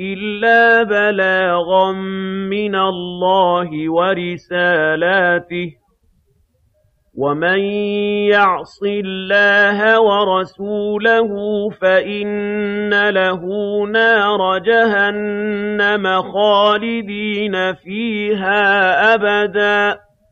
إِلَّا بَلَاغًا مِّنَ اللَّهِ وَرِسَالَاتِهِ ۚ وَمَن يَعْصِ اللَّهَ وَرَسُولَهُ فَإِنَّ لَهُ نَارَ جَهَنَّمَ خَالِدِينَ فِيهَا أَبَدًا